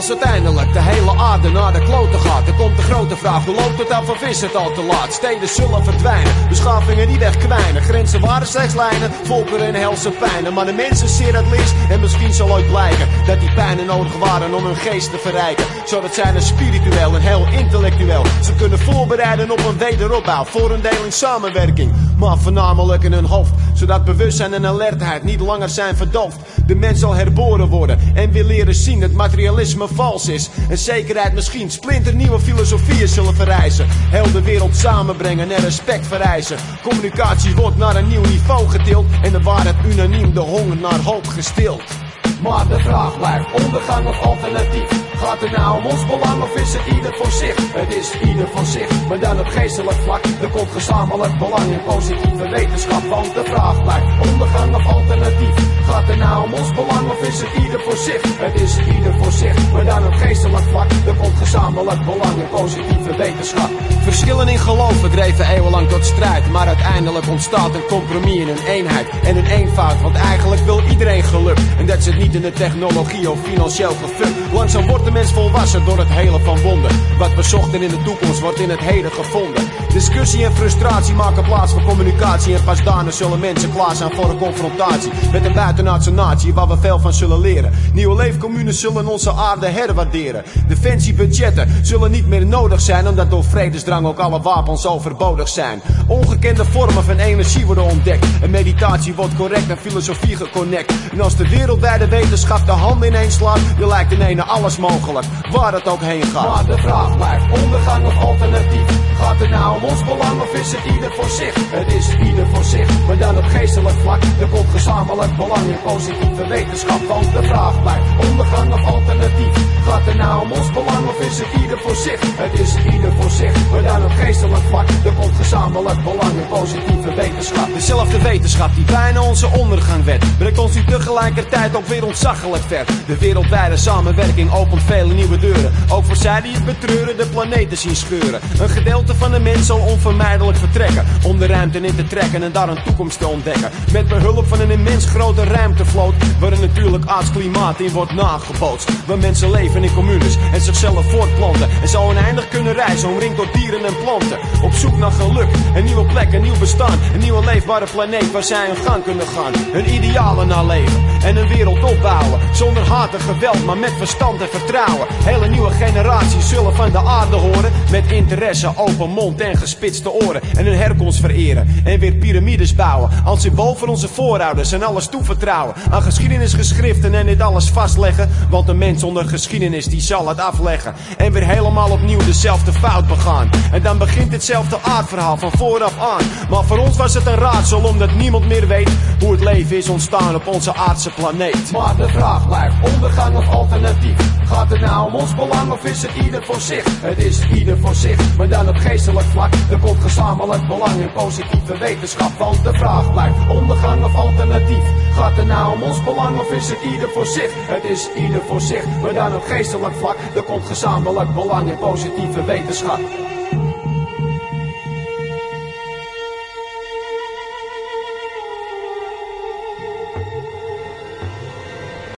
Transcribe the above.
Als uiteindelijk de hele aarde naar de kloten gaat, dan komt de grote vraag: hoe loopt het af of is het al te laat? Steden zullen verdwijnen, beschavingen die wegkwijnen, grenzen waren slechts lijnen, volkeren en helse pijnen. Maar de mensen zeer het liefst en misschien zal ooit blijken dat die pijnen nodig waren om hun geest te verrijken. Zodat zij een spiritueel en heel intellectueel ze kunnen voorbereiden op een wederopbouw voor een deel in samenwerking, maar voornamelijk in hun hoofd, zodat bewustzijn en alertheid niet langer zijn verdoofd. De mens zal herboren worden en weer leren zien dat materialisme vals is. En zekerheid misschien splinternieuwe filosofieën zullen verrijzen. Heel de wereld samenbrengen en respect vereisen. Communicatie wordt naar een nieuw niveau getild en de waarheid unaniem de honger naar hoop gestild. Maar de vraag blijft ondergang of alternatief. Gaat het nou om ons belang of is het ieder voor zich? Het is ieder voor zich, maar dan op geestelijk vlak. Er komt gezamenlijk belang in positieve wetenschap. Want de vraag blijft ondergang of alternatief. Gaat het nou om ons belang of is het ieder voor zich? Verschillen in geloven dreven eeuwenlang tot strijd. Maar uiteindelijk ontstaat een compromis in een eenheid en een eenvoud. Want eigenlijk wil iedereen geluk. En dat zit niet in de technologie of financieel gefuk. Langzaam wordt de mens volwassen door het hele van wonden. Wat we zochten in de toekomst wordt in het heden gevonden. Discussie en frustratie maken plaats voor communicatie. En pas daarna zullen mensen klaar zijn voor een confrontatie. Met een buitenaardse natie waar we veel van zullen leren. Nieuwe leefcommunes zullen onze aarde herwaarderen. Defensiebudgetten zullen niet meer nodig zijn. Omdat door vredesdrang ook alle wapens overbodig zijn. Ongekende vormen van energie worden ontdekt. En meditatie wordt correct en filosofie geconnect. En als de wereldwijde wetenschap de hand ineens slaat, dan lijkt in ene alles mogelijk. Waar het ook heen gaat. Maar de vraag blijft ondergang of alternatief. Gaat het nou om ons belang of is het ieder voor zich? Het is ieder voor zich, maar dan op geestelijk vlak. Er komt gezamenlijk belang in positieve wetenschap. Want de vraag blijft ondergang of alternatief. Gaat het nou om ons belang of is het ieder voor zich? Komt gezamenlijk belang in positieve Dezelfde wetenschap die bijna onze ondergang werd, brengt ons nu tegelijkertijd ook weer ontzaglijk ver. De wereldwijde samenwerking opent vele nieuwe deuren. Ook voor zij die het betreuren, de planeten zien scheuren. Een gedeelte van de mens zal onvermijdelijk vertrekken. Om de ruimte in te trekken en daar een toekomst te ontdekken. Met behulp van een immens grote ruimtevloot. Waar een natuurlijk aardsklimaat in wordt nagebootst. Waar mensen leven in communes en zichzelf voortplanten. En zo oneindig kunnen reizen, omringd door dieren en planten. Op zoek naar geluk, een nieuwe plek, een nieuw bestaan. Een nieuwe leefbare planeet waar zij hun gang kunnen gaan. Hun idealen naleven en een wereld opbouwen. Zonder haat en geweld, maar met verstand en vertrouwen. Hele nieuwe generaties zullen van de aarde horen. Met interesse, open mond en gespitste oren. En hun herkomst vereren. En weer piramides bouwen. Als symbool voor onze voorouders en alles toevertrouwen. Aan geschiedenisgeschriften en dit alles vastleggen. Want een mens zonder geschiedenis die zal het afleggen. En weer helemaal opnieuw dezelfde fout begaan. En dan begint hetzelfde aardverhaal van vooraf aan. Maar voor ons was het een raadsel omdat niemand meer weet hoe het leven is ontstaan op onze aardse planeet. Maar de vraag blijft ondergang of alternatief. Gaat het nou om ons belang of is het ieder voor zich? Het is ieder voor zich, maar dan op geestelijk vlak. Er komt gezamenlijk belang in positieve wetenschap. Want de vraag blijft ondergang of alternatief. Gaat het nou om ons belang of is het ieder voor zich? Het is ieder voor zich, maar dan op geestelijk vlak. Er komt gezamenlijk belang in positieve wetenschap.